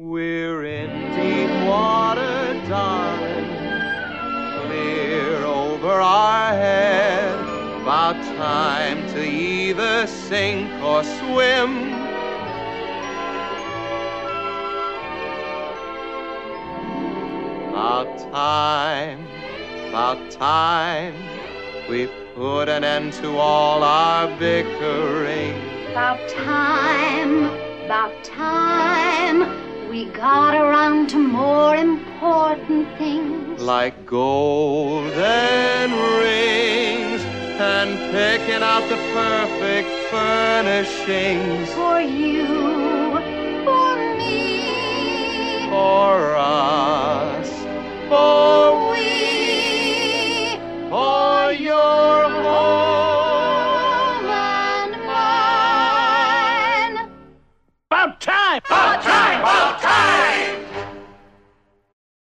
We're in deep water, darling, clear over our head. About time to either sink or swim. About time, about time, we put an end to all our bickering. About time, about time, we got around to more important things. like golden rings and picking out the perfect furnishings For you, for me, for us, for we, we, for your home. home and mine. About time! About time! About time!